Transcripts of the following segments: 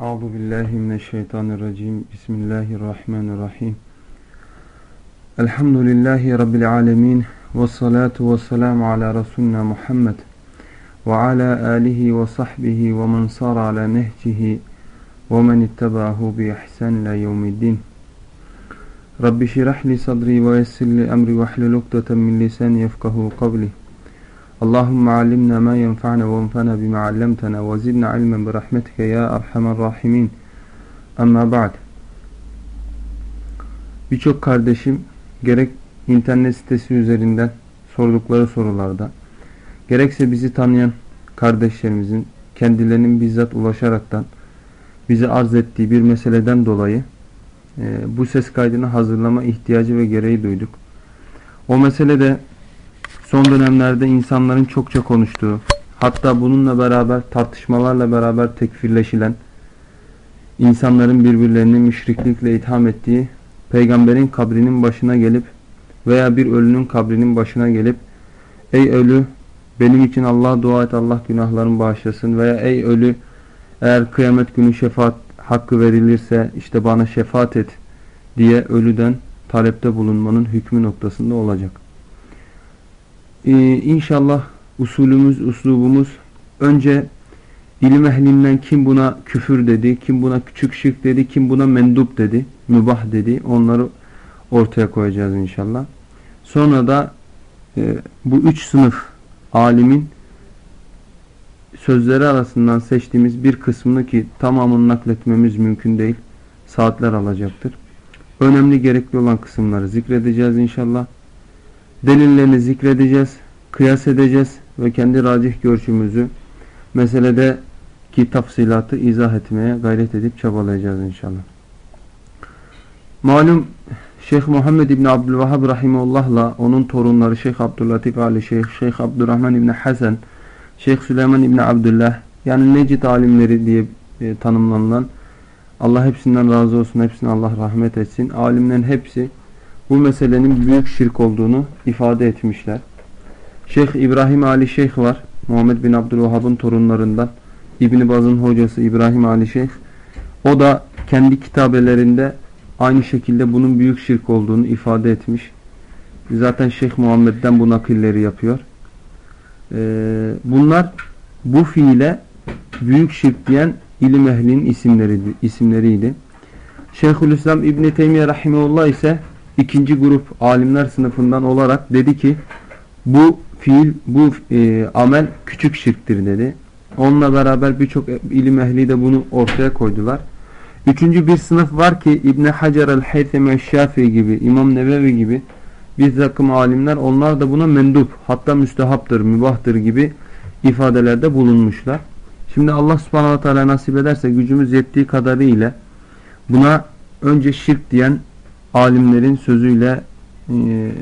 Euzu billahi mineşşeytanirracim. Bismillahirrahmanirrahim. Elhamdülillahi rabbil alamin ve salatu vesselamu ala resulina Muhammed ve ala alihi ve sahbihi ve men sara ala nehcihi ve men ittabahu bi ihsan ila yevmiddin. Rabbi şirah li sadri ve yessir li emri ve hlul ukdeten min lisani yefkahu kavli. Allahümme allimna ma yenfa'na ve enfa'na bima allamtana ve zidna ilmen bi rahmetike ya erhamer rahimin. Amma ba'd. Birçok kardeşim gerek internet sitesi üzerinden sordukları sorularda gerekse bizi tanıyan kardeşlerimizin kendilerinin bizzat ulaşaraktan bize arz ettiği bir meseleden dolayı e, bu ses kaydını hazırlama ihtiyacı ve gereği duyduk. O mesele de son dönemlerde insanların çokça konuştuğu, hatta bununla beraber tartışmalarla beraber tekfirleşilen, insanların birbirlerini müşriklikle itham ettiği, peygamberin kabrinin başına gelip veya bir ölünün kabrinin başına gelip, ey ölü benim için Allah'a dua et Allah günahlarımı bağışlasın veya ey ölü eğer kıyamet günü şefaat hakkı verilirse işte bana şefaat et diye ölüden talepte bulunmanın hükmü noktasında olacak. Ee, inşallah usulümüz, uslubumuz önce ilim ehlinden kim buna küfür dedi, kim buna küçük şirk dedi, kim buna mendup dedi, mübah dedi. Onları ortaya koyacağız inşallah. Sonra da e, bu üç sınıf alimin sözleri arasından seçtiğimiz bir kısmını ki tamamını nakletmemiz mümkün değil. Saatler alacaktır. Önemli gerekli olan kısımları zikredeceğiz inşallah. Delillerini zikredeceğiz, kıyas edeceğiz ve kendi racih görüşümüzü meselede ki tafsilatı izah etmeye gayret edip çabalayacağız inşallah. Malum Şeyh Muhammed İbni Abdülvahhab Rahimullah'la onun torunları Şeyh Abdüllatif Ali Şeyh, Şeyh Abdurrahman İbni Hasan, Şeyh Süleyman İbni Abdullah yani Necid alimleri diye e, tanımlanılan Allah hepsinden razı olsun, hepsine Allah rahmet etsin. Alimlerin hepsi bu meselenin büyük şirk olduğunu ifade etmişler. Şeyh İbrahim Ali Şeyh var. Muhammed bin Abdülvahhab'ın torunlarından. İbni Baz'ın hocası İbrahim Ali Şeyh. O da kendi kitabelerinde aynı şekilde bunun büyük şirk olduğunu ifade etmiş. Zaten Şeyh Muhammed'den bu nakilleri yapıyor. Ee, bunlar bu fiile büyük şirk diyen ilim ehlinin isimleriydi. isimleriydi. Şeyhülislam İbn Teymiye Rahimullah ise ikinci grup alimler sınıfından olarak dedi ki bu fiil, bu e, amel küçük şirktir dedi. Onunla beraber birçok ilim ehli de bunu ortaya koydular. Üçüncü bir sınıf var ki İbn Hacer el-Haythemi Şafii gibi, İmam Nevevi gibi bir takım alimler onlar da buna mendup hatta müstehaptır, mübahtır gibi ifadelerde bulunmuşlar. Şimdi Allah subhanahu teala nasip ederse gücümüz yettiği kadarıyla buna önce şirk diyen alimlerin sözüyle e,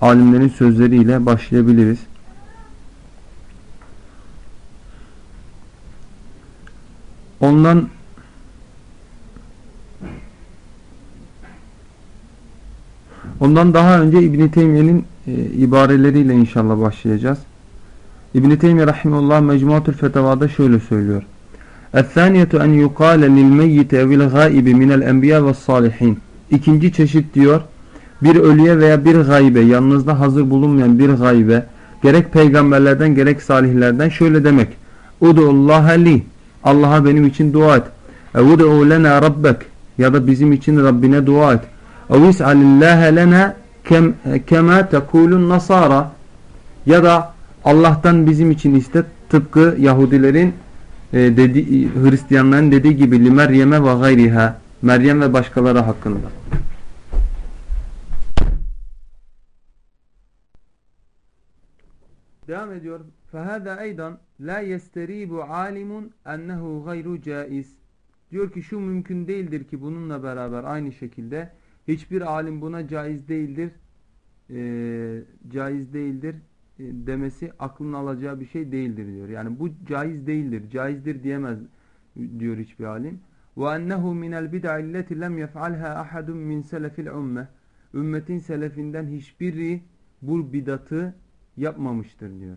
alimlerin sözleriyle başlayabiliriz. Ondan Ondan daha önce İbn Teymiyye'nin e, ibareleriyle inşallah başlayacağız. İbn Teymiyye rahimehullah Mecmuatul Fetavada şöyle söylüyor. "Es-saniyatu en yuqale lil meyyit ev'il gaibi minel enbiya ve's salihin." İkinci çeşit diyor, bir ölüye veya bir gaybe, yanınızda hazır bulunmayan bir gaybe, gerek peygamberlerden gerek salihlerden şöyle demek. Udu'ullaha li. Allah'a benim için dua et. Evudu'u lena rabbek. Ya da bizim için Rabbine dua et. اَوْ اِسْعَلِ اللّٰهَ لَنَا كَمَا تَكُولُ النَّصَارَ Ya da Allah'tan bizim için iste tıpkı Yahudilerin e, dedi, Hristiyanların dediği gibi li Meryem'e ve gayriha Meryem ve başkaları hakkında. Devam ediyor. فَهَذَا اَيْضًا لَا يَسْتَرِيبُ عَالِمٌ اَنَّهُ غَيْرُ جَائِزٍ Diyor ki şu mümkün değildir ki bununla beraber aynı şekilde Hiçbir alim buna caiz değildir. E, caiz değildir e, demesi aklın alacağı bir şey değildir diyor. Yani bu caiz değildir. Caizdir diyemez diyor hiçbir alim. Ennehu minel bid'a illeti lem yef'alha ahadun min selefil umme. Ümmetin selefinden hiçbiri bu bidatı yapmamıştır diyor.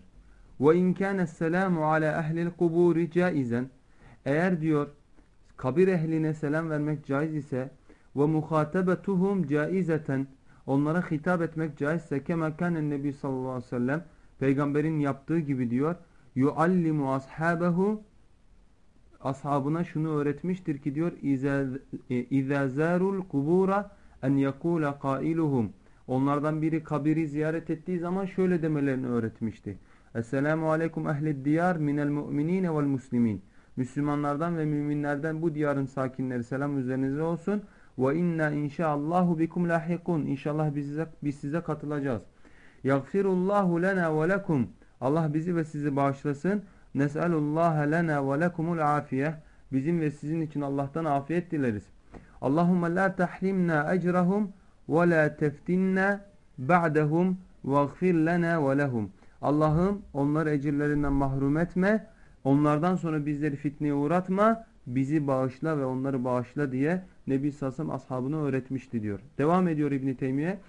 İn kana selamu ala ehlil kuburi caizen. Eğer diyor kabir ehline selam vermek caiz ise ve muhatabetuhum caizeten onlara hitap etmek caizse kema kanen nebi sallallahu aleyhi ve sellem peygamberin yaptığı gibi diyor. Yuallimu ashabehu ashabına şunu öğretmiştir ki diyor izâ e, zârul kubura en yekûle kailuhum onlardan biri kabiri ziyaret ettiği zaman şöyle demelerini öğretmişti. Esselamu aleyküm ehlid diyar minel mu'minine vel muslimin. Müslümanlardan ve müminlerden bu diyarın sakinleri selam üzerinize olsun. Ve inna inşaallahu bikum lahikun. İnşallah biz size, biz size katılacağız. Yagfirullahu lena ve lekum. Allah bizi ve sizi bağışlasın. Nes'alullaha lena ve lekumul afiyeh. Bizim ve sizin için Allah'tan afiyet dileriz. Allahumme la tahrimna ecrahum ve la teftinna ba'dahum vaghfir lana ve lehum. Allah'ım onları ecirlerinden mahrum etme. Onlardan sonra bizleri fitneye uğratma. Bizi bağışla ve onları bağışla diye Nebi Sassam ashabına öğretmişti diyor. Devam ediyor İbn Teymiye.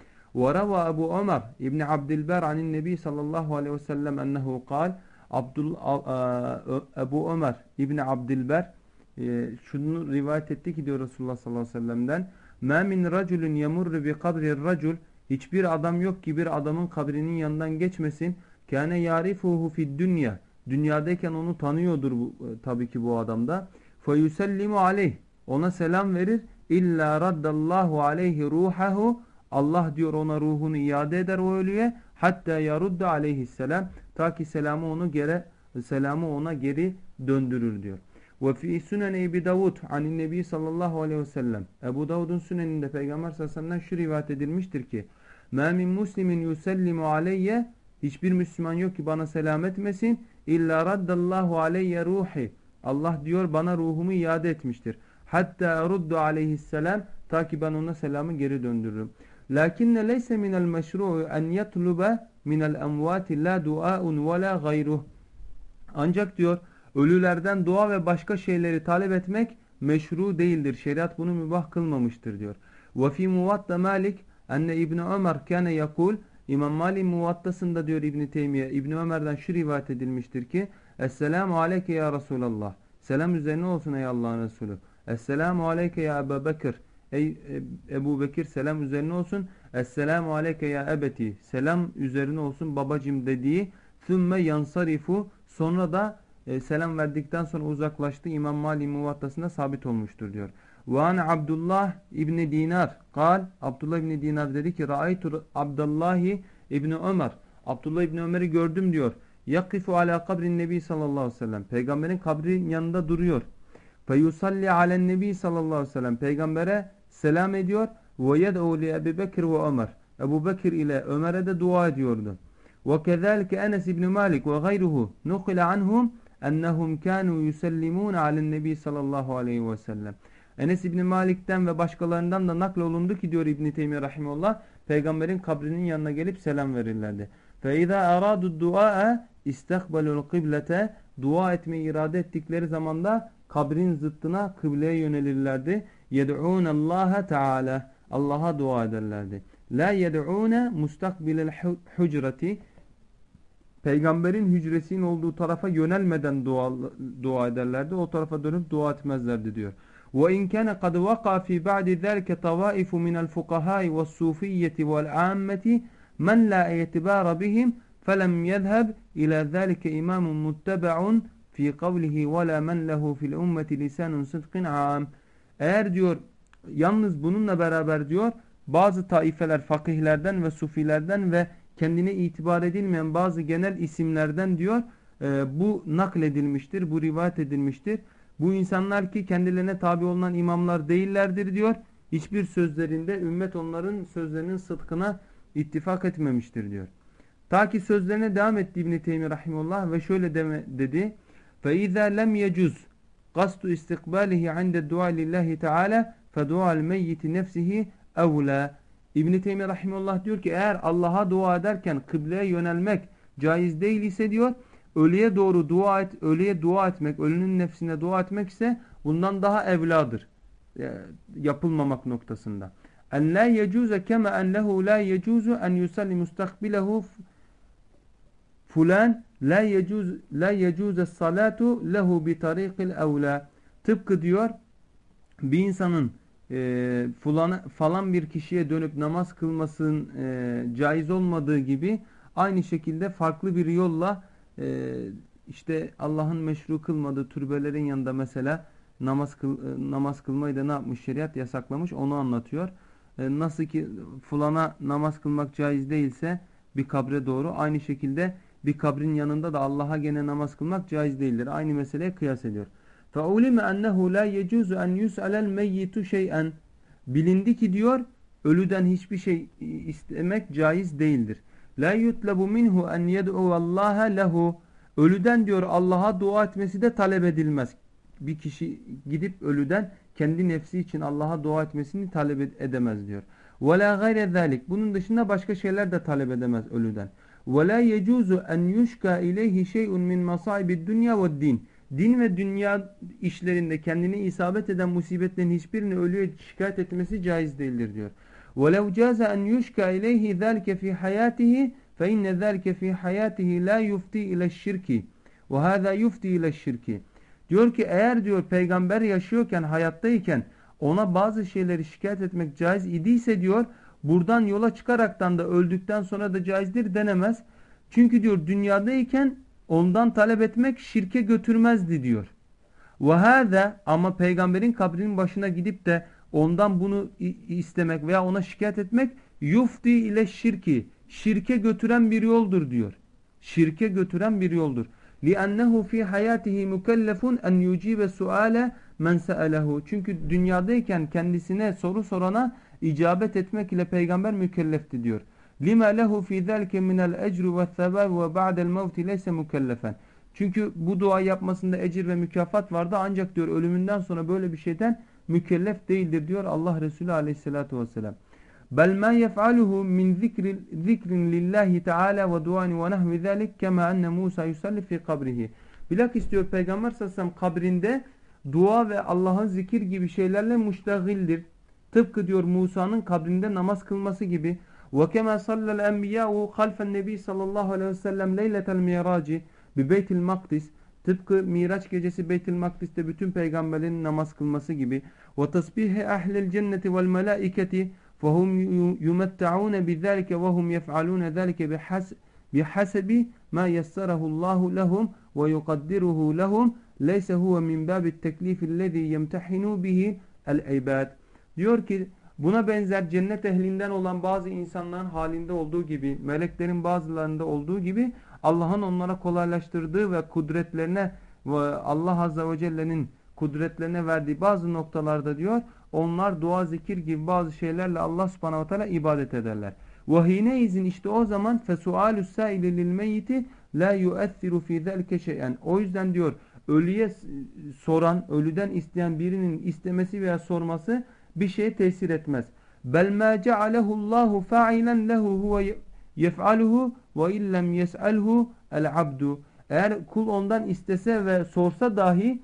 وروى أبو عمر ابن عبد البر عن النبي صلى الله عليه وسلم أنه قال Abdul Ebu Ömer İbni Abdilber e, şunu rivayet etti ki diyor Resulullah sallallahu aleyhi ve sellem'den مَا مِنْ رَجُلٍ يَمُرُّ بِقَبْرِ الرَّجُلِ Hiçbir adam yok ki bir adamın kabrinin yanından geçmesin. Kâne yarifuhu fid dünya. Dünyadayken onu tanıyordur bu, e, tabii ki bu adamda. Feyusellimu aleyh. Ona selam verir. İlla raddallahu aleyhi ruhahu. Allah diyor ona ruhunu iade eder o ölüye. Hatta yarudda aleyhisselam. Ta ki selamı, onu geri, selamı ona geri döndürür diyor. Ve fi sünen Ebi Davud anin Nebi sallallahu aleyhi ve sellem. Ebu Davud'un süneninde Peygamber sallallahu aleyhi ve sellem'den şu rivayet edilmiştir ki Mâ min muslimin yusellimu aleyye Hiçbir Müslüman yok ki bana selam etmesin. İlla raddallahu aleyye ruhi. Allah diyor bana ruhumu iade etmiştir. Hatta ruddu aleyhisselam ta ki ben ona selamı geri döndürürüm. Lakinne leyse minel meşru'u en yetlube minel emvati la duaun ve la gayruh. Ancak diyor ölülerden dua ve başka şeyleri talep etmek meşru değildir. Şeriat bunu mübah kılmamıştır diyor. Ve fi muvatta Malik enne İbn Ömer kâne yakul İmam Malik muvattasında diyor İbn Teymiye İbn Ömer'den şu rivayet edilmiştir ki Esselamu aleyke ya Resulallah. Selam üzerine olsun ey Allah'ın Resulü. Esselamu aleyke ya Ebu Bekir. Ey Ebu Bekir selam üzerine olsun. Esselamu aleyke ya ebeti. Selam üzerine olsun babacım dediği. Sümme yansarifu. Sonra da e, selam verdikten sonra uzaklaştı. İmam Mali muvattasında sabit olmuştur diyor. Ve an Abdullah İbni Dinar. Kal. Abdullah İbni Dinar dedi ki Ra'aytu Abdullahi İbni Ömer. Abdullah İbni Ömer'i gördüm diyor. Yakifu ala kabrin nebi sallallahu aleyhi ve sellem. Peygamberin kabrin yanında duruyor. Feyusalli alen nebi sallallahu aleyhi ve sellem. Peygambere selam ediyor. Ve yed'u li Ebu Bekir ve Ömer. Ebu Bekir ile Ömer'e de dua ediyordu. Ve kezalike Enes İbni Malik ve gayruhu nukile anhum ennehum kanu yusallimun alen nebi sallallahu aleyhi ve sellem. Enes İbni Malik'ten ve başkalarından da naklolundu ki diyor İbni Teymiye Rahimullah peygamberin kabrinin yanına gelip selam verirlerdi. فَاِذَا اَرَادُ الدُّعَاءَ اِسْتَقْبَلُوا الْقِبْلَةَ Dua etmeyi irade ettikleri zaman da kabrin zıttına kıbleye yönelirlerdi. يَدْعُونَ اللّٰهَ تَعَالَى Allah'a dua ederlerdi. La yed'ûne mustakbilel hucreti Peygamberin hücresinin olduğu tarafa yönelmeden dua, dua ederlerdi. O tarafa dönüp dua etmezlerdi diyor. وإن كان قد وقع في بعد ذلك طوائف من الفقهاء والصوفية والعامة من لا اعتبار بهم فلم يذهب إلى ذلك إمام متبع fi kavlihi ve la men lehu fil ummeti lisanun sıdkın am. Eğer diyor yalnız bununla beraber diyor bazı taifeler fakihlerden ve sufilerden ve kendine itibar edilmeyen bazı genel isimlerden diyor e, bu nakledilmiştir, bu rivayet edilmiştir. Bu insanlar ki kendilerine tabi olan imamlar değillerdir diyor. Hiçbir sözlerinde ümmet onların sözlerinin sıdkına ittifak etmemiştir diyor. Ta ki sözlerine devam etti İbn-i Teymi Rahimullah ve şöyle deme, dedi. فَاِذَا لَمْ يَجُزْ قَسْتُ اِسْتِقْبَالِهِ عِنْدَ الدُّعَى لِلّٰهِ تَعَالَى فَدُعَى الْمَيِّتِ نَفْسِهِ اَوْلَى İbn-i Teymi Rahimullah diyor ki eğer Allah'a dua ederken kıbleye yönelmek caiz değil ise diyor ölüye doğru dua et, ölüye dua etmek, ölünün nefsine dua etmek ise bundan daha evladır. E, yapılmamak noktasında. En la yecuze kema en lehu la yecuzu en yusalli mustakbilehu fulan la yecuz la yecuz salatu lehu bi tariqil evla. Tıpkı diyor bir insanın e, fulana, falan bir kişiye dönüp namaz kılmasının e, caiz olmadığı gibi aynı şekilde farklı bir yolla e, işte Allah'ın meşru kılmadığı türbelerin yanında mesela namaz kıl, e, namaz kılmayı da ne yapmış şeriat yasaklamış onu anlatıyor. E, nasıl ki fulana namaz kılmak caiz değilse bir kabre doğru aynı şekilde bir kabrin yanında da Allah'a gene namaz kılmak caiz değildir. Aynı meseleye kıyas ediyor. فَعُلِمَ أَنَّهُ لَا يَجُوزُ أَنْ يُسْأَلَ الْمَيِّتُ شَيْئًا Bilindi ki diyor ölüden hiçbir şey istemek caiz değildir. La yutlabu minhu en yed'u Allaha lehu. Ölüden diyor Allah'a dua etmesi de talep edilmez. Bir kişi gidip ölüden kendi nefsi için Allah'a dua etmesini talep edemez diyor. Ve la gayre zalik. Bunun dışında başka şeyler de talep edemez ölüden. Ve la yecuzu en yuşka ileyhi şey'un min masaibid dunya ve din din ve dünya işlerinde kendine isabet eden musibetlerin hiçbirini ölüye şikayet etmesi caiz değildir diyor. وَلَوْ جَازَ أَنْ يُشْكَى إِلَيْهِ ذَلْكَ فِي حَيَاتِهِ فَإِنَّ ذَلْكَ فِي حَيَاتِهِ لَا يُفْتِي إِلَى الشِّرْكِ وَهَذَا يُفْتِي إِلَى الشِّرْكِ Diyor ki eğer diyor peygamber yaşıyorken hayattayken ona bazı şeyleri şikayet etmek caiz idiyse diyor buradan yola çıkaraktan da öldükten sonra da caizdir denemez. Çünkü diyor dünyadayken ondan talep etmek şirke götürmezdi diyor. Ve ama peygamberin kabrinin başına gidip de ondan bunu istemek veya ona şikayet etmek yufti ile şirki şirke götüren bir yoldur diyor. Şirke götüren bir yoldur. لِأَنَّهُ فِي حَيَاتِهِ مُكَلَّفٌ اَنْ يُجِيبَ سُؤَالَ مَنْ سَأَلَهُ Çünkü dünyadayken kendisine soru sorana icabet etmek ile peygamber mükellefti diyor. Lima lehu fi zelke minel ecru ve sevab ve ba'del mevti leyse mükellefen. Çünkü bu dua yapmasında ecir ve mükafat vardı ancak diyor ölümünden sonra böyle bir şeyden mükellef değildir diyor Allah Resulü aleyhissalatu vesselam. Bel men yef'aluhu min zikrin lillahi teala ve duani ve nahvi zelik kema enne Musa yusalli fi kabrihi. Bilakis diyor Peygamber sallallahu aleyhi ve sellem kabrinde dua ve Allah'ın zikir gibi şeylerle müştagildir. Tıpkı diyor Musa'nın kabrinde namaz kılması gibi. وَكَمَا صَلَّ الْاَنْبِيَاءُ خَلْفَ النَّب۪ي sallallahu aleyhi ve sellem leyletel miraci bi beytil makdis. Tıpkı Miraç gecesi Beytil Makdis'te bütün peygamberlerin namaz kılması gibi. وَتَصْبِيهِ اَحْلِ الْجَنَّةِ وَالْمَلَائِكَةِ فَهُمْ يُمَتَّعُونَ بِذَٰلِكَ وَهُمْ يَفْعَلُونَ ذَٰلِكَ بِحَسَبِ مَا يَسَّرَهُ اللّٰهُ لَهُمْ وَيُقَدِّرُهُ لَهُمْ لَيْسَ هُوَ مِنْ بَابِ التَّكْلِيفِ الَّذ۪ي يَمْتَحِنُوا بِهِ الْعِبَادِ diyor ki Buna benzer cennet ehlinden olan bazı insanların halinde olduğu gibi, meleklerin bazılarında olduğu gibi Allah'ın onlara kolaylaştırdığı ve kudretlerine Allah Azze ve Celle'nin kudretlerine verdiği bazı noktalarda diyor, onlar dua, zikir gibi bazı şeylerle Allah subhanahu teala ibadet ederler. Vahine izin işte o zaman fesualus saili lil meyyiti la yu'athiru fi zalike şey'en. O yüzden diyor ölüye soran, ölüden isteyen birinin istemesi veya sorması bir şeye tesir etmez. Bel ma cealehu Allahu fa'ilen lehu huve yef'aluhu ve illem yes'alhu el abdu. Eğer kul ondan istese ve sorsa dahi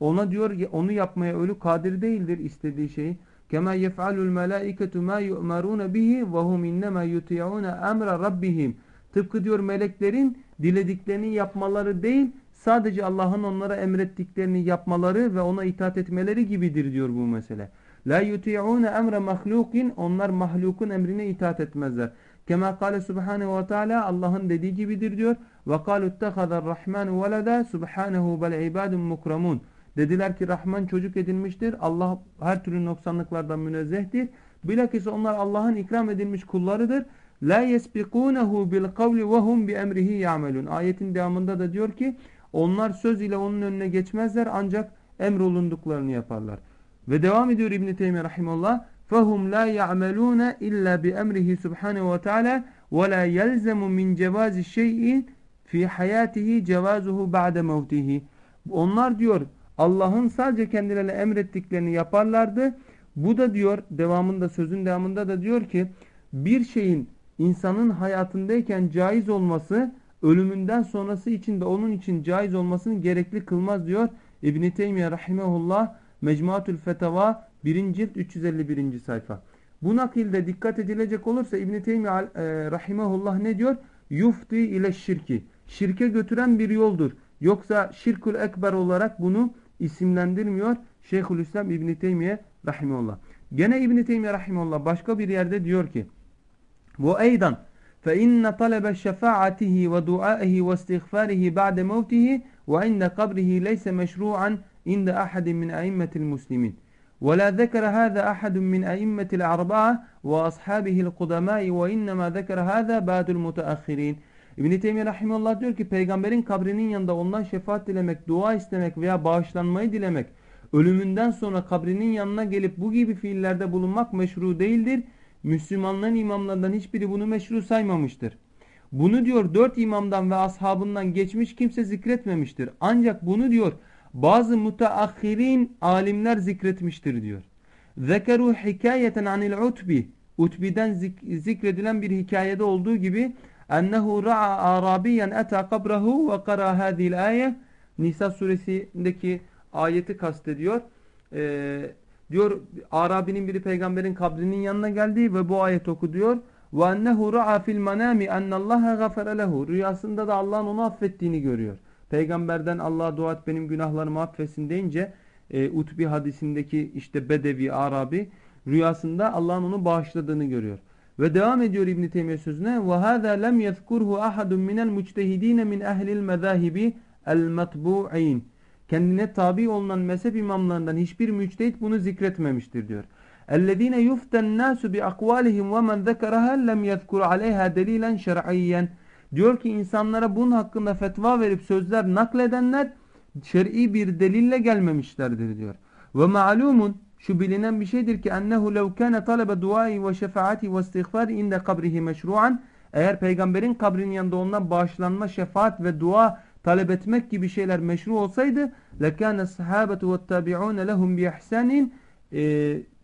ona diyor onu yapmaya ölü kadir değildir istediği şeyi. Kema yef'alul melaiketu ma yu'marun bihi ve hum innema yuti'un emra rabbihim. Tıpkı diyor meleklerin dilediklerini yapmaları değil, sadece Allah'ın onlara emrettiklerini yapmaları ve ona itaat etmeleri gibidir diyor bu mesele. La yuti'une emre mahlukin onlar mahlukun emrine itaat etmezler. Kema kâle subhanehu ve teala Allah'ın dediği gibidir diyor. Ve kâlu ittehazar rahmanu veleda subhanehu bel ibadun mukramun. Dediler ki Rahman çocuk edilmiştir. Allah her türlü noksanlıklardan münezzehtir. Bilakis onlar Allah'ın ikram edilmiş kullarıdır. La yesbikunehu bil kavli ve hum bi emrihi ya'melun. Ayetin devamında da diyor ki onlar söz ile onun önüne geçmezler ancak emrolunduklarını yaparlar. Ve devam ediyor İbn Teymiyye rahimehullah. فَهُمْ لَا يَعْمَلُونَ إِلَّا بِأَمْرِهِ سُبْحَانَهُ وَتَعَالَى وَلَا يَلْزَمُ مِنْ جَوَازِ الشَّيْءِ fi hayatihi cevazuhu ba'de mevtihi. Onlar diyor Allah'ın sadece kendilerine emrettiklerini yaparlardı. Bu da diyor devamında sözün devamında da diyor ki bir şeyin insanın hayatındayken caiz olması ölümünden sonrası için de onun için caiz olmasını gerekli kılmaz diyor İbn Teymiyye rahimehullah Mecmuatül Fetava 1. cilt 351. sayfa. Bu nakilde dikkat edilecek olursa İbn-i Teymi e, rahimahullah ne diyor? Yufti ile şirki. şirke götüren bir yoldur. Yoksa şirkül ekber olarak bunu isimlendirmiyor Şeyhülislam İbn Teymiye rahimehullah. Gene İbn Teymiye rahimehullah başka bir yerde diyor ki: "Bu eydan فإن طلب شفاعته ودعائه واستغفاره بعد موته وعند قبره ليس مشروعا عند أحد من أئمة المسلمين ولا ذكر هذا أحد من أئمة الأربعة وأصحابه القدماء وإنما ذكر هذا بعد المتأخرين İbn-i Teymiye Rahimullah diyor ki peygamberin kabrinin yanında ondan şefaat dilemek, dua istemek veya bağışlanmayı dilemek, ölümünden sonra kabrinin yanına gelip bu gibi fiillerde bulunmak meşru değildir. Müslümanların imamlarından hiçbiri bunu meşru saymamıştır. Bunu diyor dört imamdan ve ashabından geçmiş kimse zikretmemiştir. Ancak bunu diyor bazı müteahhirin alimler zikretmiştir diyor. Zekeru hikayeten anil utbi. Utbi'den zik zikredilen bir hikayede olduğu gibi ennehu ra'a arabiyen eta kabrahu ve kara hadhihi ayet Nisa suresindeki ayeti kastediyor. Ee, diyor Arabinin biri peygamberin kabrinin yanına geldi ve bu ayet oku diyor. Ve ennehu ra'a fil manami ennallaha gafara lehu. Rüyasında da Allah'ın onu affettiğini görüyor. Peygamberden Allah'a dua et benim günahlarımı affetsin deyince e, Utbi hadisindeki işte Bedevi, Arabi rüyasında Allah'ın onu bağışladığını görüyor. Ve devam ediyor İbn Teymiyye sözüne ve hâzâ lem yezkurhu ahadun minel muctehidîne min ehlil mezâhibi el matbu'in. Kendine tabi olunan mezhep imamlarından hiçbir müçtehit bunu zikretmemiştir diyor. اَلَّذ۪ينَ يُفْتَ النَّاسُ بِاَقْوَالِهِمْ وَمَنْ ذَكَرَهَا لَمْ يَذْكُرْ عَلَيْهَا دَلِيلًا شَرْعِيًّا Diyor ki insanlara bunun hakkında fetva verip sözler nakledenler şer'i bir delille gelmemişlerdir diyor. Ve ma'lumun şu bilinen bir şeydir ki ennehu lev kana talebe duai ve şefaati ve istiğfar inde kabrihi meşru'an eğer peygamberin kabrinin yanında ondan bağışlanma, şefaat ve dua talep etmek gibi şeyler meşru olsaydı lekâne sahabetu ve tabi'ûne lehum bi ihsanin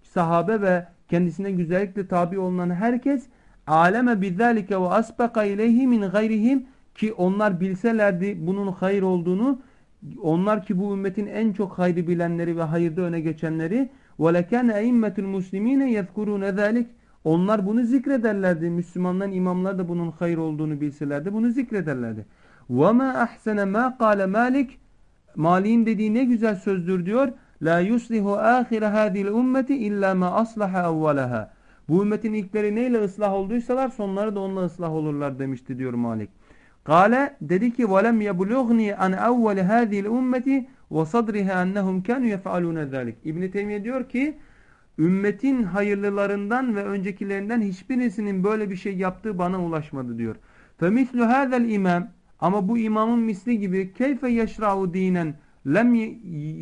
sahabe ve kendisine güzellikle tabi olunan herkes aleme bizzalike ve asbaka ileyhi min gayrihim ki onlar bilselerdi bunun hayır olduğunu onlar ki bu ümmetin en çok hayrı bilenleri ve hayırda öne geçenleri وَلَكَانَ اَئِمَّةُ الْمُسْلِم۪ينَ يَذْكُرُونَ ذَٰلِكَ Onlar bunu zikrederlerdi. Müslümanların imamlar da bunun hayır olduğunu bilselerdi. Bunu zikrederlerdi. وَمَا أَحْسَنَ مَا قَالَ Malik Malik'in dediği ne güzel sözdür diyor. لَا يُصْلِهُ آخِرَ هَذِي الْاُمَّةِ اِلَّا مَا أَصْلَحَ اَوَّلَهَا Bu ümmetin ilkleri neyle ıslah olduysalar sonları da onunla ıslah olurlar demişti diyor Malik. Kale dedi ki وَلَمْ يَبْلُغْنِي عَنْ اَوَّلِ هَذِي الْاُمَّةِ وَصَدْرِهَا اَنَّهُمْ كَانُوا يَفْعَلُونَ ذَلِكَ İbn-i Teymiye diyor ki ümmetin hayırlılarından ve öncekilerinden hiçbirisinin böyle bir şey yaptığı bana ulaşmadı diyor. فَمِثْلُ هَذَا الْاِمَامِ Ama bu imamın misli gibi كَيْفَ يَشْرَعُ دِينًا لَمْ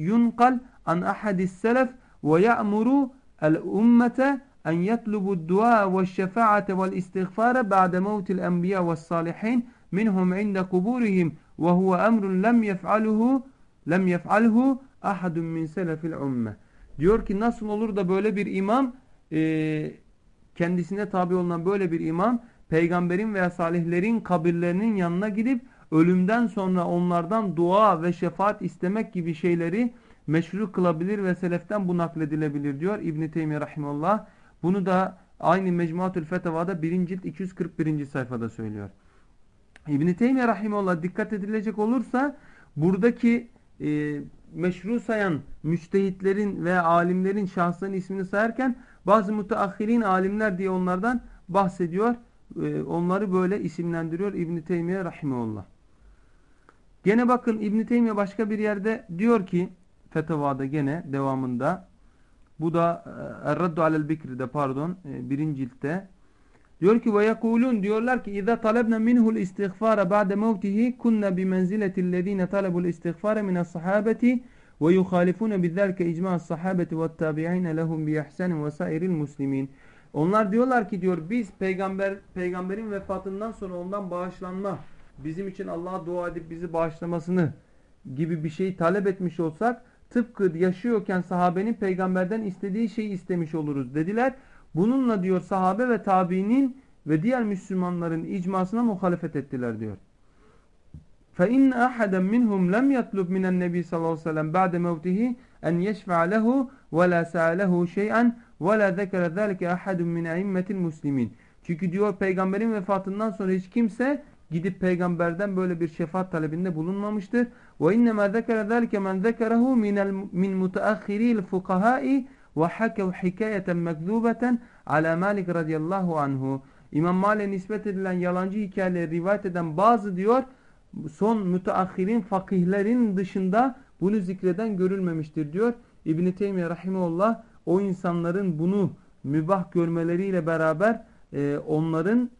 يُنْقَلْ عَنْ أَحَدِ السَّلَفِ وَيَأْمُرُ الْاُمَّةَ en yetlubu dua ve şefaate vel istiğfara ba'de mevtil enbiya ve salihin minhum inde kuburihim ve huve emrun lem yef'aluhu lem yef'alhu ahadun min selefil umme. Diyor ki nasıl olur da böyle bir imam e, kendisine tabi olunan böyle bir imam peygamberin veya salihlerin kabirlerinin yanına gidip ölümden sonra onlardan dua ve şefaat istemek gibi şeyleri meşru kılabilir ve seleften bu nakledilebilir diyor İbn Teymiyye rahimeullah. Bunu da aynı Mecmuatül Fetavada 1. cilt 241. sayfada söylüyor. İbn-i Teymiye Rahimullah dikkat edilecek olursa buradaki e, meşru sayan müçtehitlerin ve alimlerin şahslarının ismini sayarken bazı müteahhirin alimler diye onlardan bahsediyor. E, onları böyle isimlendiriyor İbn-i Teymiye Rahimullah. Gene bakın İbn-i Teymiye başka bir yerde diyor ki Fetavada gene devamında bu da e, Er-Raddu alel Bikri'de pardon e, birinci ciltte. Diyor ki ve yekulun diyorlar ki اِذَا طَلَبْنَا مِنْهُ الْاِسْتِغْفَارَ بَعْدَ مَوْتِهِ كُنَّ بِمَنْزِلَةِ الَّذ۪ينَ طَلَبُوا الْاِسْتِغْفَارَ مِنَ الصَّحَابَةِ وَيُخَالِفُونَ بِذَلْكَ اِجْمَعَ الصَّحَابَةِ وَالتَّابِعِينَ لَهُمْ بِيَحْسَنٍ وَسَائِرِ الْمُسْلِمِينَ Onlar diyorlar ki diyor biz peygamber peygamberin vefatından sonra ondan bağışlanma bizim için Allah'a dua edip bizi bağışlamasını gibi bir şey talep etmiş olsak tıpkı yaşıyorken sahabenin peygamberden istediği şeyi istemiş oluruz dediler. Bununla diyor sahabe ve tabiinin ve diğer Müslümanların icmasına muhalefet ettiler diyor. فَاِنَّ أَحَدًا مِنْهُمْ لَمْ يَطْلُبْ مِنَ النَّبِي sallallahu aleyhi ve sellem بَعْدَ مَوْتِهِ اَنْ يَشْفَعَ لَهُ وَلَا سَأَلَهُ شَيْئًا وَلَا ذَكَرَ ذَلِكَ أَحَدٌ مِنْ اَئِمَّةِ الْمُسْلِمِينَ Çünkü diyor peygamberin vefatından sonra hiç kimse gidip peygamberden böyle bir şefaat talebinde bulunmamıştır. Ve innema zekere zalike men zekerehu min mutaahhiril fuqahai ve hakev hikayeten mekzubeten ala Malik radıyallahu anhu. İmam Malik'e nispet edilen yalancı hikayeleri rivayet eden bazı diyor son müteahhirin fakihlerin dışında bunu zikreden görülmemiştir diyor. İbn-i Teymiye Rahimullah o insanların bunu mübah görmeleriyle beraber e, onların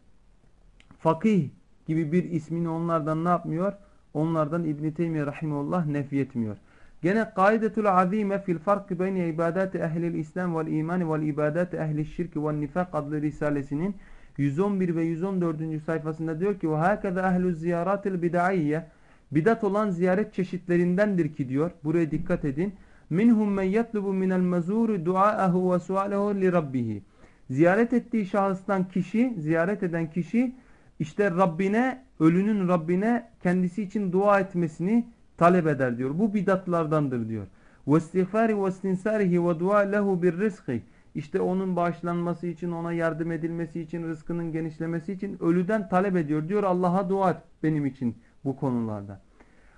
fakih gibi bir ismini onlardan ne yapmıyor? Onlardan İbn-i Teymiye Rahimullah nefyetmiyor. Gene kaidetül azime fil farkı beyni ibadeti ehlil İslam vel imani vel ibadeti ehli şirk vel nifak adlı risalesinin 111 ve 114. sayfasında diyor ki ve hakeza ehlü ziyaratil bid'ayye bidat olan ziyaret çeşitlerindendir ki diyor. Buraya dikkat edin. Minhum men yatlubu minel mezuri duaehu ve sualehu li. Ziyaret ettiği şahıstan kişi, ziyaret eden kişi işte Rabbine, ölünün Rabbine kendisi için dua etmesini talep eder diyor. Bu bidatlardandır diyor. وَاسْتِغْفَارِ وَاسْتِنْسَارِهِ وَدُعَا لَهُ بِالرِّزْقِ işte onun bağışlanması için, ona yardım edilmesi için, rızkının genişlemesi için ölüden talep ediyor. Diyor Allah'a dua et benim için bu konularda.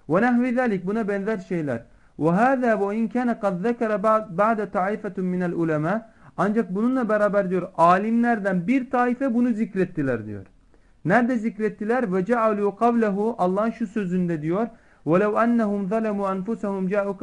وَنَحْوِ ذَلِكَ Buna benzer şeyler. وَهَذَا وَاِنْ كَانَ قَدْ ذَكَرَ بَعْدَ تَعِفَةٌ مِنَ الْعُلَمَا Ancak bununla beraber diyor alimlerden bir taife bunu zikrettiler diyor. Nerede zikrettiler? وَجَعَلُوا قَوْلَهُ Allah'ın şu sözünde diyor وَلَوْ أَنَّهُمْ ظَلَمُوا أَنْفُسَهُمْ جَاءُكَ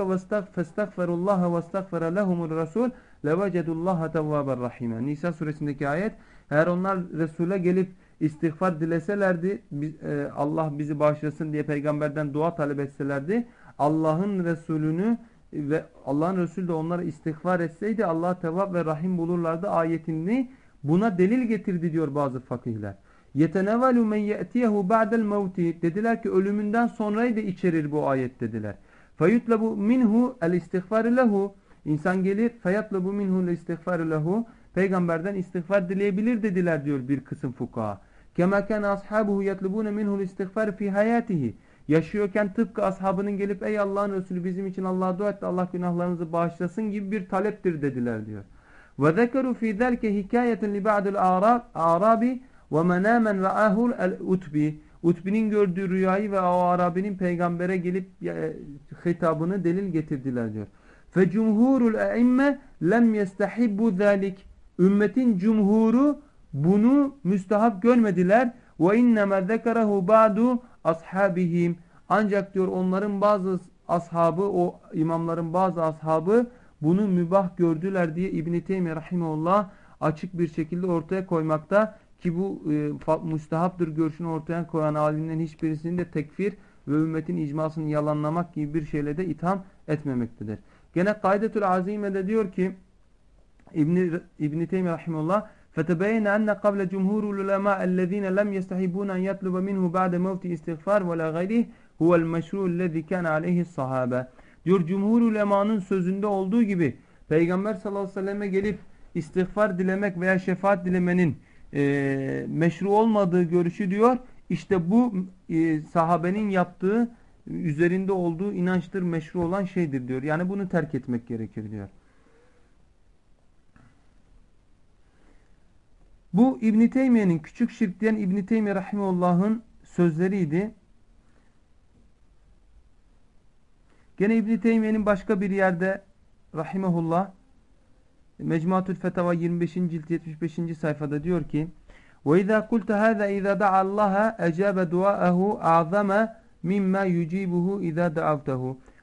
فَاسْتَغْفَرُوا اللّٰهَ وَاسْتَغْفَرَ لَهُمُ الرَّسُولُ لَوَجَدُ اللّٰهَ تَوَّابًا رَحِيمًا Nisa suresindeki ayet eğer onlar Resul'e gelip istiğfar dileselerdi e, Allah bizi bağışlasın diye peygamberden dua talep etselerdi Allah'ın Resulünü ve Allah'ın Resulü de onlara istiğfar etseydi Allah tevab ve rahim bulurlardı ayetini buna delil getirdi diyor bazı fakihler. Yetenevelu men ye'tiyehu ba'del mevti dediler ki ölümünden sonrayı da içerir bu ayet dediler. Feyutlebu minhu el istiğfar lehu İnsan gelir feyatlabu minhu istiğfar lehu peygamberden istiğfar dileyebilir dediler diyor bir kısım fukaha. Kema kana ashabuhu yatlubuna minhu istiğfar fi hayatihi. Yaşıyorken tıpkı ashabının gelip ey Allah'ın Resulü bizim için Allah'a dua et Allah günahlarınızı bağışlasın gibi bir taleptir dediler diyor. Ve zekeru fi zelke hikayeten li ba'dil arabi ve menamen ra'ahul el utbi. Utbi'nin gördüğü rüyayı ve o Arabi'nin peygambere gelip e, hitabını delil getirdiler diyor. Fe cumhurul eimme lem yestahibbu zalik. Ümmetin cumhuru bunu müstahap görmediler. Ve inneme zekerehu ba'du ashabihim. Ancak diyor onların bazı ashabı, o imamların bazı ashabı bunu mübah gördüler diye İbn-i Teymiye Rahimullah açık bir şekilde ortaya koymakta. Ki bu e, müstehaptır görüşünü ortaya koyan alimlerin hiçbirisini de tekfir ve ümmetin icmasını yalanlamak gibi bir şeyle de itham etmemektedir. Gene Kaidetül Azime'de diyor ki İbn İbn Teymiyye rahimehullah فَتَبَيَّنَ أَنَّ قَبْلَ جُمْهُورُ الْعُلَمَاءِ الَّذ۪ينَ لَمْ يَسْتَحِبُونَ أَنْ يَطْلُبَ مِنْهُ بَعْدَ مَوْتِ istiğfar وَلَا غَيْرِهِ هُوَ الْمَشْرُوُ الَّذ۪ي كَانَ عَلَيْهِ الصَّحَابَةِ Diyor cumhur ulemanın sözünde olduğu gibi Peygamber sallallahu aleyhi ve selleme gelip istiğfar dilemek veya şefaat dilemenin e, meşru olmadığı görüşü diyor. İşte bu e, sahabenin yaptığı üzerinde olduğu inançtır meşru olan şeydir diyor. Yani bunu terk etmek gerekir diyor. Bu İbn Teymiye'nin küçük şirk diyen İbn Teymiye rahimehullah'ın sözleriydi. Gene İbn Teymiye'nin başka bir yerde rahimehullah Mecmuatül Fetava 25. cilt 75. sayfada diyor ki: "Ve izâ kulte hâzâ izâ da'a Allah'a ecâbe duâehu a'zama مما يجيبه إذا دعوته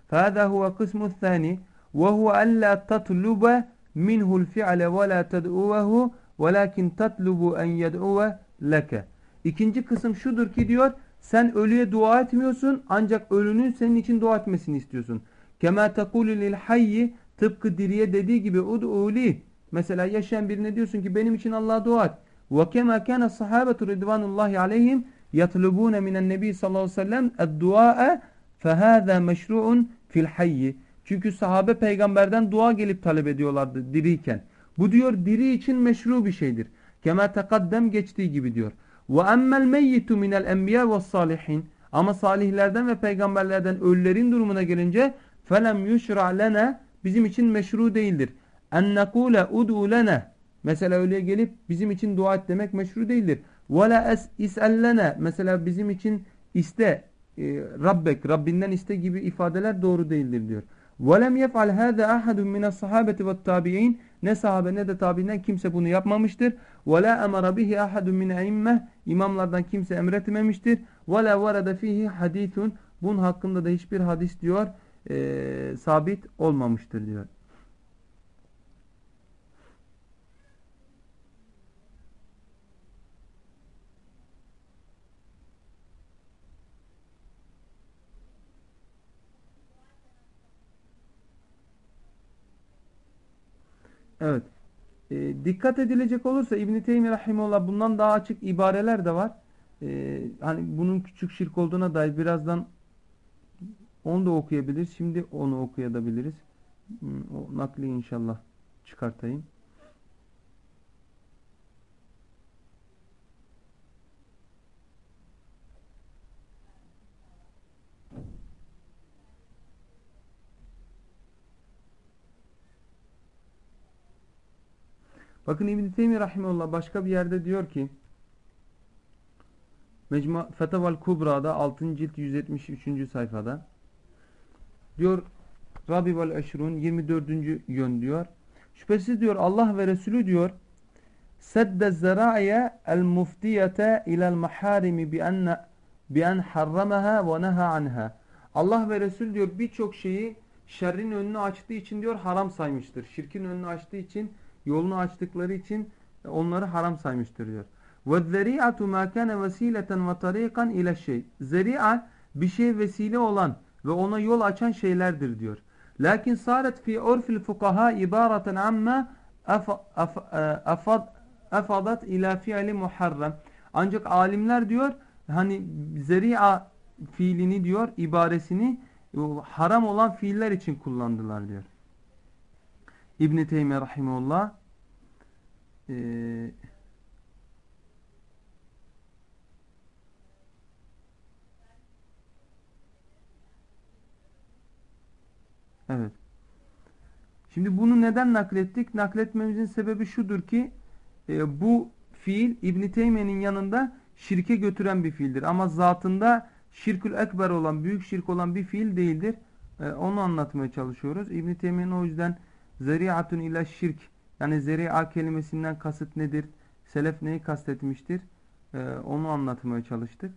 فهذا هو قسم الثاني وهو ألا تطلب منه الفعل ولا تدعوه ولكن تطلب أن يدعو لك İkinci kısım şudur ki diyor sen ölüye dua etmiyorsun ancak ölünün senin için dua etmesini istiyorsun. Kema tekulu lil hayyi tıpkı diriye dediği gibi ud'uli mesela yaşayan birine diyorsun ki benim için Allah'a dua et. Ve kema kana sahabetu ridvanullahi aleyhim yatlubune minen nebi sallallahu aleyhi ve sellem eddua'e fehâzâ meşru'un fil hayyi. Çünkü sahabe peygamberden dua gelip talep ediyorlardı diriyken. Bu diyor diri için meşru bir şeydir. Kema tekaddem geçtiği gibi diyor. Ve emmel meyyitu minel enbiya ve salihin. Ama salihlerden ve peygamberlerden ölülerin durumuna gelince felem yuşra lena bizim için meşru değildir. En nekule ud'u lena. Mesela ölüye gelip bizim için dua et demek meşru değildir. Ve la is'ellene mesela bizim için iste e, Rabbek Rabbinden iste gibi ifadeler doğru değildir diyor. وَلَمْ يَفْعَلْ هَذَا أَحَدٌ مِنَ الصَّحَابَةِ وَالتَّابِعِينَ Ne sahabe ne de tabiinden kimse bunu yapmamıştır. وَلَا أَمَرَ بِهِ أَحَدٌ مِنَ اِمَّةِ İmamlardan kimse emretmemiştir. وَلَا وَرَدَ فِيهِ حَدِيثٌ Bunun hakkında da hiçbir hadis diyor e, sabit olmamıştır diyor. Evet. E, dikkat edilecek olursa İbn-i Teymi Rahimullah bundan daha açık ibareler de var. E, hani bunun küçük şirk olduğuna dair birazdan onu da okuyabiliriz. Şimdi onu okuyabiliriz. Hmm, o nakli inşallah çıkartayım. Bakın İbn-i Teymi Rahimullah başka bir yerde diyor ki Mecmu Fetaval Kubra'da 6. cilt 173. sayfada diyor Rabi vel Eşrun 24. yön diyor. Şüphesiz diyor Allah ve Resulü diyor sedde zera'ye el muftiyete ilel maharimi bi enne bi en harramaha ve neha anha. Allah ve Resul diyor birçok şeyi şerrin önünü açtığı için diyor haram saymıştır. Şirkin önünü açtığı için yolunu açtıkları için onları haram saymıştır diyor. وَالذَّرِيعَةُ مَا كَانَ وَس۪يلَةً وَطَر۪يقًا اِلَى şey. Zeri'a bir şey vesile olan ve ona yol açan şeylerdir diyor. Lakin saret fi urfil fukaha ibareten amma afadat ila fiili muharrem. Ancak alimler diyor hani zeri'a fiilini diyor ibaresini haram olan fiiller için kullandılar diyor. İbn Teymiye rahimehullah e, Evet. Şimdi bunu neden naklettik? Nakletmemizin sebebi şudur ki e, bu fiil İbn Teymiye'nin yanında şirke götüren bir fiildir. Ama zatında şirkül ekber olan, büyük şirk olan bir fiil değildir. E, onu anlatmaya çalışıyoruz. İbn Teymiye'nin o yüzden Zeri'atun ila şirk yani zeri'a kelimesinden kasıt nedir? Selef neyi kastetmiştir? Ee, onu anlatmaya çalıştık.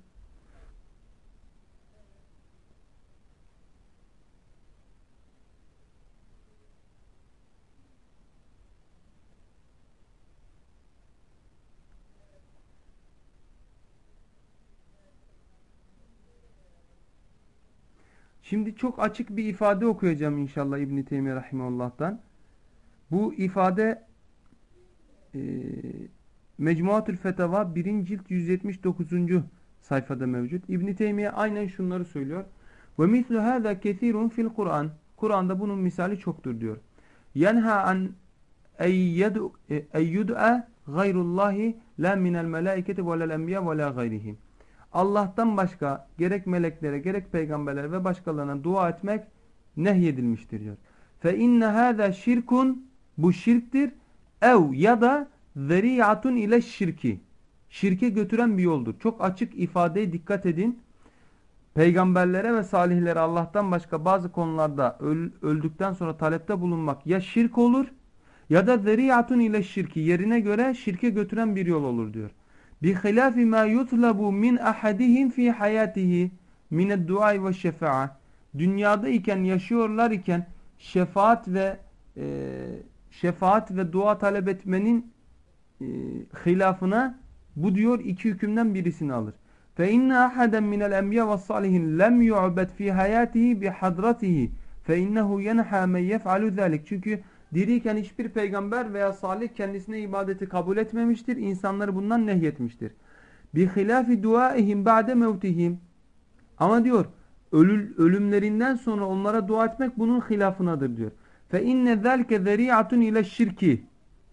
Şimdi çok açık bir ifade okuyacağım inşallah İbn-i Teymiye Rahimahullah'tan. Bu ifade e, Mecmuatül Fetava 1. cilt 179. sayfada mevcut. İbn Teymiye aynen şunları söylüyor. Ve mislu hâzâ kesîrun fil Kur'an. Kur'an'da bunun misali çoktur diyor. Yenha an eyyud'a gayrullahi la minel melâiketi ve lel enbiya ve la gayrihim. Allah'tan başka gerek meleklere gerek peygamberlere ve başkalarına dua etmek nehyedilmiştir diyor. Fe inne hâzâ şirkun bu şirktir. Ev ya da zeriyatun ile şirki. Şirke götüren bir yoldur. Çok açık ifadeye dikkat edin. Peygamberlere ve salihlere Allah'tan başka bazı konularda öldükten sonra talepte bulunmak ya şirk olur ya da zeriyatun ile şirki yerine göre şirke götüren bir yol olur diyor. Bi hilafi ma yutlabu min ahadihim fi hayatihi min du'a ve şefa'a. Dünyada iken yaşıyorlar iken şefaat ve e, şefaat ve dua talep etmenin e, hilafına bu diyor iki hükümden birisini alır. Fe inne ahaden minel enbiya ve salihin lem yu'bed fi hayatihi bi hadratihi fe innehu yenha men yef'alu zalik. Çünkü diriyken hiçbir peygamber veya salih kendisine ibadeti kabul etmemiştir. İnsanları bundan nehyetmiştir. Bi hilafi duaihim ba'de mevtihim. Ama diyor ölül, ölümlerinden sonra onlara dua etmek bunun hilafınadır diyor. Fe inne zelke zeri'atun ile şirki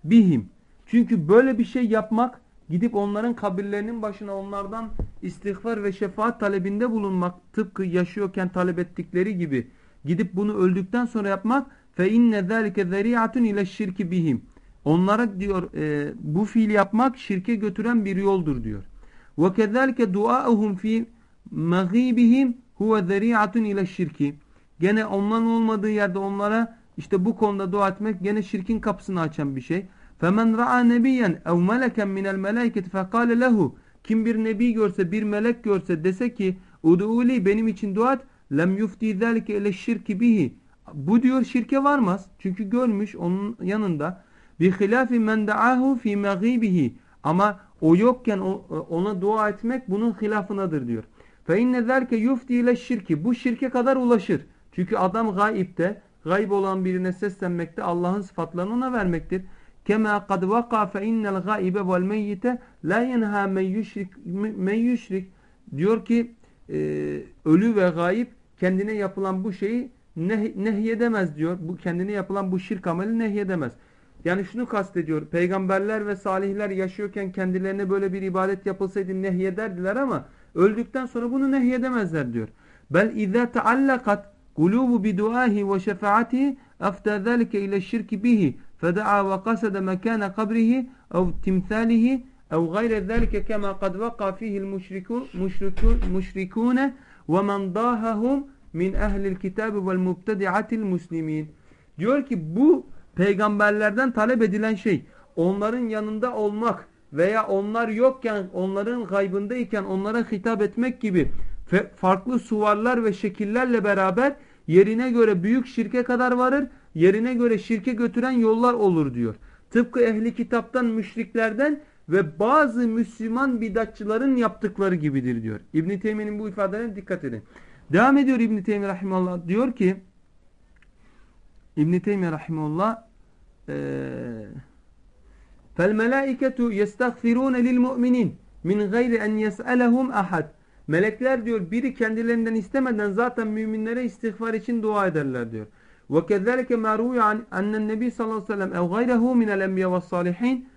bihim. Çünkü böyle bir şey yapmak gidip onların kabirlerinin başına onlardan istiğfar ve şefaat talebinde bulunmak tıpkı yaşıyorken talep ettikleri gibi gidip bunu öldükten sonra yapmak fe inne zalike zeriatun ile şirki bihim. Onlara diyor e, bu fiil yapmak şirke götüren bir yoldur diyor. Ve kezalike duauhum fi maghibihim huve zeriatun ile şirki. Gene onların olmadığı yerde onlara işte bu konuda dua etmek gene şirkin kapısını açan bir şey. Femen ra'a nebiyen ev meleken minel meleketi fekale lehu. Kim bir nebi görse, bir melek görse dese ki udu'uli benim için dua et. Lem yufti zelike ile şirki bihi bu diyor şirke varmaz. Çünkü görmüş onun yanında. Bi hilafi men da'ahu fi mağibihi. Ama o yokken ona dua etmek bunun hilafınadır diyor. Fe inne zâlike yufti ile şirki. Bu şirke kadar ulaşır. Çünkü adam gaipte, gayb olan birine seslenmekte Allah'ın sıfatlarını ona vermektir. Kema kad vaka fe innel gaibe vel meyyite la yenha men yushrik diyor ki e, ölü ve gayip kendine yapılan bu şeyi neh nehyedemez diyor. Bu kendine yapılan bu şirk ameli nehyedemez. Yani şunu kastediyor. Peygamberler ve salihler yaşıyorken kendilerine böyle bir ibadet yapılsaydı nehyederdiler ama öldükten sonra bunu nehyedemezler diyor. Bel izâ teallakat kulubu biduahi ve şefaatihi aftâ zâlike ile şirki bihi feda'a ve kasede mekâne kabrihi ev timthâlihi ev gayre zâlike kema kad vaka fihil müşrikûne ve men dâhahum min ehlil kitabi vel mubtedi'atil muslimin. Diyor ki bu peygamberlerden talep edilen şey onların yanında olmak veya onlar yokken onların gaybındayken onlara hitap etmek gibi farklı suvarlar ve şekillerle beraber yerine göre büyük şirke kadar varır, yerine göre şirke götüren yollar olur diyor. Tıpkı ehli kitaptan, müşriklerden ve bazı Müslüman bidatçıların yaptıkları gibidir diyor. İbn Teymiye'nin bu ifadelerine dikkat edin. Devam ediyor İbn Teymiye rahimeullah diyor ki İbn Teymiye rahimeullah fel melaiketu yestagfirun lil mu'minin min gayri en yes'alehum ahad. Melekler diyor biri kendilerinden istemeden zaten müminlere istiğfar için dua ederler diyor. Kezalike ma ruya annen nebi sallallahu aleyhi ve sellem enbiya ve salihin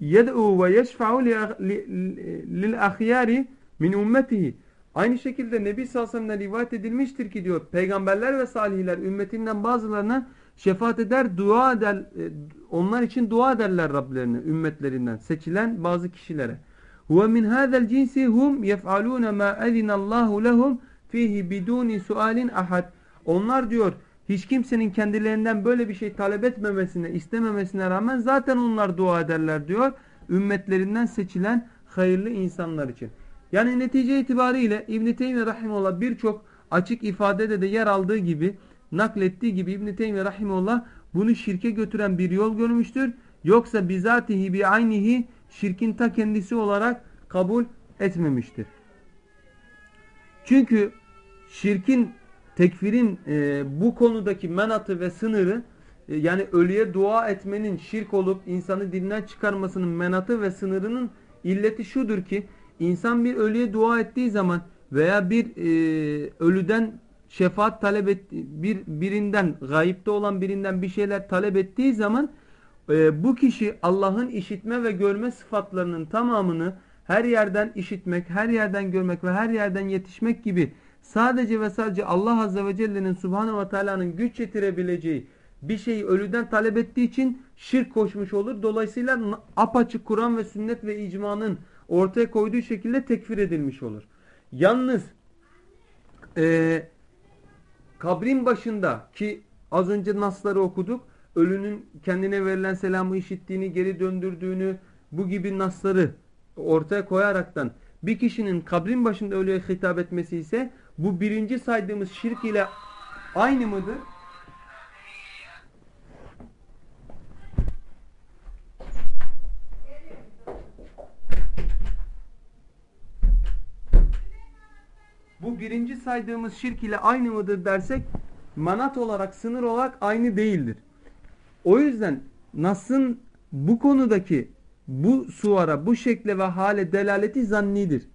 yed'u ve yeşfa'u lil ahyari min ummetihi. Aynı şekilde Nebi sallallahu rivayet edilmiştir ki diyor peygamberler ve salihler ümmetinden bazılarına şefaat eder, dua eder, e, onlar için dua ederler Rablerine, ümmetlerinden seçilen bazı kişilere. Ve min hadal cinsi hum yef'alun ma azinallahu lehum fihi biduni sualin ahad. Onlar diyor hiç kimsenin kendilerinden böyle bir şey talep etmemesine, istememesine rağmen zaten onlar dua ederler diyor. Ümmetlerinden seçilen hayırlı insanlar için. Yani netice itibariyle İbn-i Teymiye Rahimullah birçok açık ifadede de yer aldığı gibi, naklettiği gibi İbn-i Teymiye Rahimullah bunu şirke götüren bir yol görmüştür. Yoksa bizatihi bi aynihi şirkin ta kendisi olarak kabul etmemiştir. Çünkü şirkin tekfirin e, bu konudaki menatı ve sınırı e, yani ölüye dua etmenin şirk olup insanı dinden çıkarmasının menatı ve sınırının illeti şudur ki insan bir ölüye dua ettiği zaman veya bir e, ölüden şefaat talep et, bir birinden gayipte olan birinden bir şeyler talep ettiği zaman e, bu kişi Allah'ın işitme ve görme sıfatlarının tamamını her yerden işitmek, her yerden görmek ve her yerden yetişmek gibi sadece ve sadece Allah Azze ve Celle'nin Subhanahu ve Teala'nın güç yetirebileceği bir şeyi ölüden talep ettiği için şirk koşmuş olur. Dolayısıyla apaçık Kur'an ve sünnet ve icmanın ortaya koyduğu şekilde tekfir edilmiş olur. Yalnız e, kabrin başında ki az önce nasları okuduk. Ölünün kendine verilen selamı işittiğini, geri döndürdüğünü bu gibi nasları ortaya koyaraktan bir kişinin kabrin başında ölüye hitap etmesi ise bu birinci saydığımız şirk ile aynı mıdır? Bu birinci saydığımız şirk ile aynı mıdır dersek manat olarak, sınır olarak aynı değildir. O yüzden Nas'ın bu konudaki bu suvara, bu şekle ve hale delaleti zannidir.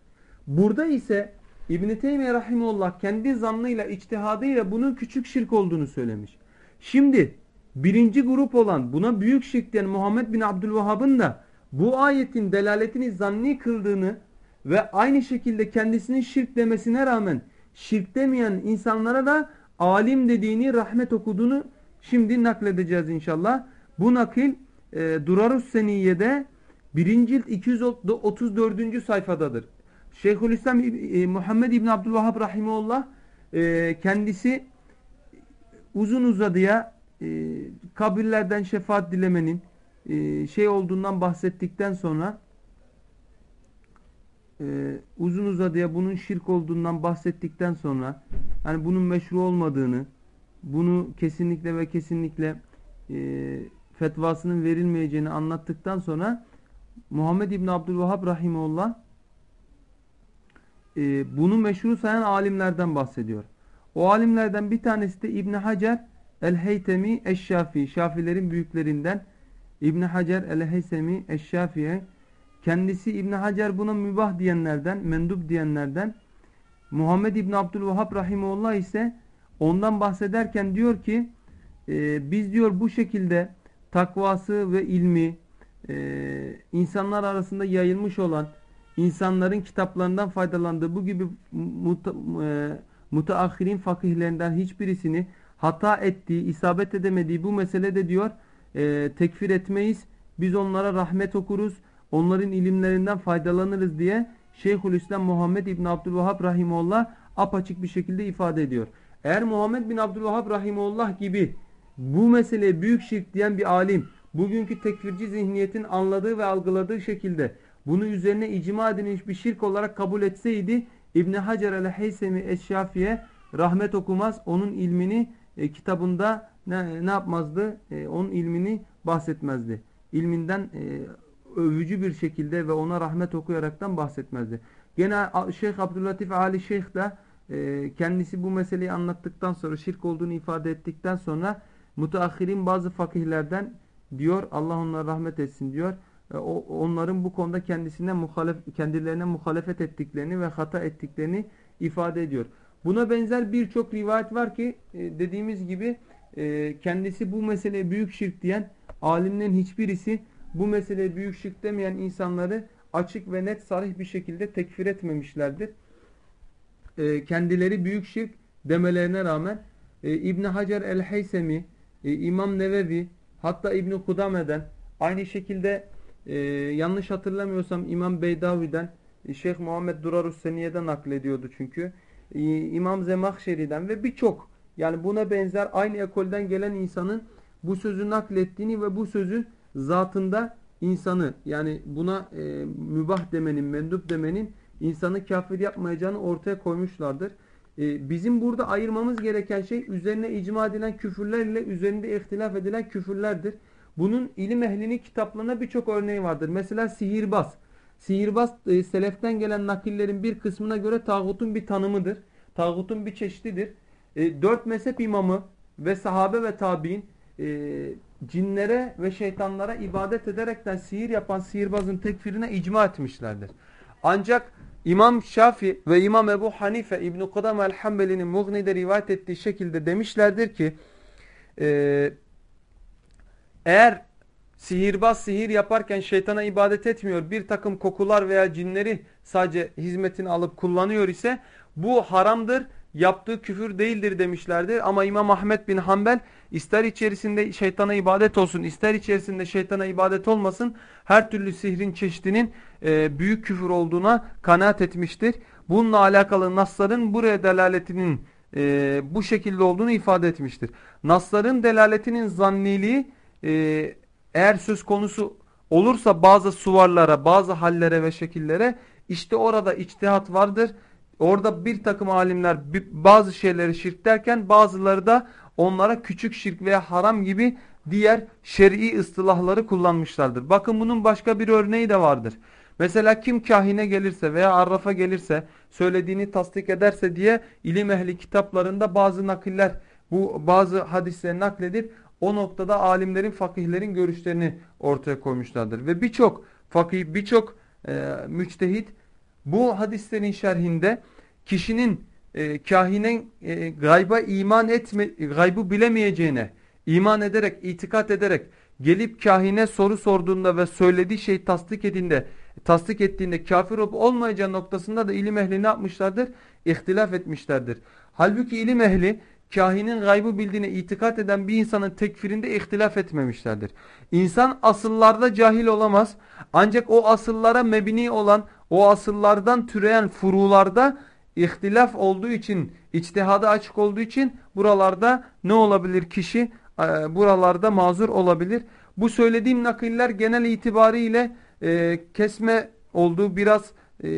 Burada ise İbn-i Teymiye Rahimullah kendi zannıyla, içtihadıyla bunun küçük şirk olduğunu söylemiş. Şimdi birinci grup olan buna büyük şirk diyen Muhammed bin Abdülvahhab'ın da bu ayetin delaletini zanni kıldığını ve aynı şekilde kendisinin şirk demesine rağmen şirk demeyen insanlara da alim dediğini, rahmet okuduğunu şimdi nakledeceğiz inşallah. Bu nakil e, Durarus Seniye'de 1. cilt 234. sayfadadır. Şeyhülislam e, Muhammed İbn Abdülvahhab Rahimullah e, kendisi uzun uzadıya e, kabirlerden şefaat dilemenin e, şey olduğundan bahsettikten sonra e, uzun uzadıya bunun şirk olduğundan bahsettikten sonra yani bunun meşru olmadığını bunu kesinlikle ve kesinlikle e, fetvasının verilmeyeceğini anlattıktan sonra Muhammed İbni Abdülvahhab Rahimullah e, bunu meşru sayan alimlerden bahsediyor. O alimlerden bir tanesi de İbni Hacer El-Heytemi Eşşafi, Şafilerin büyüklerinden İbni Hacer El-Heysemi Eşşafi'ye kendisi İbni Hacer buna mübah diyenlerden, mendub diyenlerden Muhammed İbni Abdülvahhab Rahimullah ise ondan bahsederken diyor ki e, biz diyor bu şekilde takvası ve ilmi e, insanlar arasında yayılmış olan insanların kitaplarından faydalandığı bu gibi muta, e, mutaakhirin fakihlerinden hiçbirisini hata ettiği, isabet edemediği bu meselede diyor e, tekfir etmeyiz. Biz onlara rahmet okuruz. Onların ilimlerinden faydalanırız diye Şeyhülislam Muhammed İbn Abdülvahhab Rahimullah apaçık bir şekilde ifade ediyor. Eğer Muhammed bin Abdülvahhab Rahimullah gibi bu meseleye büyük şirk diyen bir alim bugünkü tekfirci zihniyetin anladığı ve algıladığı şekilde bunu üzerine icma edilmiş bir şirk olarak kabul etseydi İbn Hacer el-Heysemi Eşşafi'ye rahmet okumaz. Onun ilmini e, kitabında ne, ne yapmazdı? E, onun ilmini bahsetmezdi. İlminden e, övücü bir şekilde ve ona rahmet okuyaraktan bahsetmezdi. Gene Şeyh Abdüllatif Ali Şeyh de e, kendisi bu meseleyi anlattıktan sonra şirk olduğunu ifade ettikten sonra müteahhirin bazı fakihlerden diyor Allah onlara rahmet etsin diyor. E, o, onların bu konuda kendisine muhalef, kendilerine muhalefet ettiklerini ve hata ettiklerini ifade ediyor. Buna benzer birçok rivayet var ki e, dediğimiz gibi e, kendisi bu meseleye büyük şirk diyen alimlerin hiçbirisi bu meseleye büyük şirk demeyen insanları açık ve net sarih bir şekilde tekfir etmemişlerdir. E, kendileri büyük şirk demelerine rağmen e, İbn Hacer el-Heysemi, e, İmam Nevevi, hatta İbn Kudame'den aynı şekilde e, yanlış hatırlamıyorsam İmam Beydavi'den e, Şeyh Muhammed Durarus Seniye'den naklediyordu çünkü. E, İmam Zemahşeri'den ve birçok yani buna benzer aynı ekolden gelen insanın bu sözü naklettiğini ve bu sözün zatında insanı yani buna e, mübah demenin, mendup demenin insanı kafir yapmayacağını ortaya koymuşlardır. E, bizim burada ayırmamız gereken şey üzerine icma edilen küfürler ile üzerinde ihtilaf edilen küfürlerdir. Bunun ilim ehlinin kitaplarına birçok örneği vardır. Mesela sihirbaz. Sihirbaz e, seleften gelen nakillerin bir kısmına göre tağutun bir tanımıdır. Tağutun bir çeşididir. E, dört mezhep imamı ve sahabe ve tabi'in e, cinlere ve şeytanlara ibadet ederekten sihir yapan sihirbazın tekfirine icma etmişlerdir. Ancak İmam Şafi ve İmam Ebu Hanife İbn-i Kudam el-Hambeli'nin Mughni'de rivayet ettiği şekilde demişlerdir ki e, eğer sihirbaz sihir yaparken şeytana ibadet etmiyor bir takım kokular veya cinleri sadece hizmetini alıp kullanıyor ise bu haramdır yaptığı küfür değildir demişlerdir. Ama İmam Ahmet bin Hanbel ister içerisinde şeytana ibadet olsun ister içerisinde şeytana ibadet olmasın her türlü sihrin çeşidinin e, büyük küfür olduğuna kanaat etmiştir. Bununla alakalı nasların buraya delaletinin e, bu şekilde olduğunu ifade etmiştir. Nasların delaletinin zanniliği e, eğer söz konusu olursa bazı suvarlara, bazı hallere ve şekillere işte orada içtihat vardır. Orada bir takım alimler bazı şeyleri şirk derken bazıları da onlara küçük şirk veya haram gibi diğer şer'i ıstılahları kullanmışlardır. Bakın bunun başka bir örneği de vardır. Mesela kim kahine gelirse veya arrafa gelirse söylediğini tasdik ederse diye ilim ehli kitaplarında bazı nakiller bu bazı hadisleri nakledip o noktada alimlerin fakihlerin görüşlerini ortaya koymuşlardır. Ve birçok fakih birçok e, müçtehit bu hadislerin şerhinde kişinin e, kahinen e, gayba iman etme, gaybı bilemeyeceğine iman ederek, itikat ederek gelip kahine soru sorduğunda ve söylediği şey tasdik edinde, tasdik ettiğinde kafir olup olmayacağı noktasında da ilim ehli ne yapmışlardır? İhtilaf etmişlerdir. Halbuki ilim ehli kahinin gaybı bildiğine itikat eden bir insanın tekfirinde ihtilaf etmemişlerdir. İnsan asıllarda cahil olamaz. Ancak o asıllara mebni olan, o asıllardan türeyen furularda ihtilaf olduğu için, içtihada açık olduğu için buralarda ne olabilir kişi? E, buralarda mazur olabilir. Bu söylediğim nakiller genel itibariyle e, kesme oldu. Biraz e,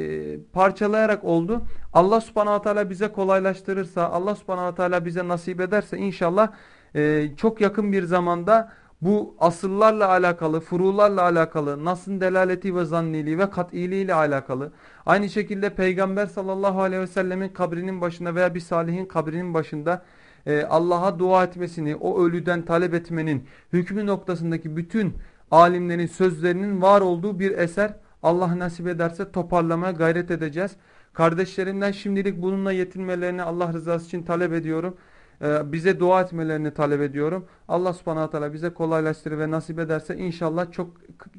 parçalayarak oldu. Allah subhanahu teala bize kolaylaştırırsa, Allah subhanahu teala bize nasip ederse inşallah e, çok yakın bir zamanda bu asıllarla alakalı, furularla alakalı, nasın delaleti ve zanniliği ve kat'iliği ile alakalı. Aynı şekilde Peygamber sallallahu aleyhi ve sellemin kabrinin başında veya bir salihin kabrinin başında e, Allah'a dua etmesini, o ölüden talep etmenin hükmü noktasındaki bütün alimlerin sözlerinin var olduğu bir eser. Allah nasip ederse toparlamaya gayret edeceğiz. Kardeşlerimden şimdilik bununla yetinmelerini Allah rızası için talep ediyorum. Ee, bize dua etmelerini talep ediyorum. Allah subhanahu teala bize kolaylaştırır ve nasip ederse inşallah çok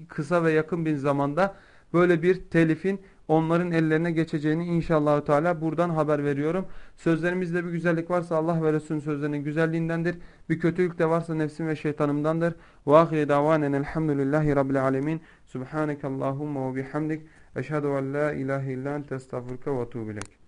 kısa ve yakın bir zamanda böyle bir telifin onların ellerine geçeceğini inşallah Teala buradan haber veriyorum. Sözlerimizde bir güzellik varsa Allah ve Resulünün sözlerinin güzelliğindendir. Bir kötülük de varsa nefsim ve şeytanımdandır. Ve ahire davanen elhamdülillahi rabbil alemin. Subhaneke Allahumma ve bihamdik. Eşhedü en la ilahe illa ente estağfurke ve etûbü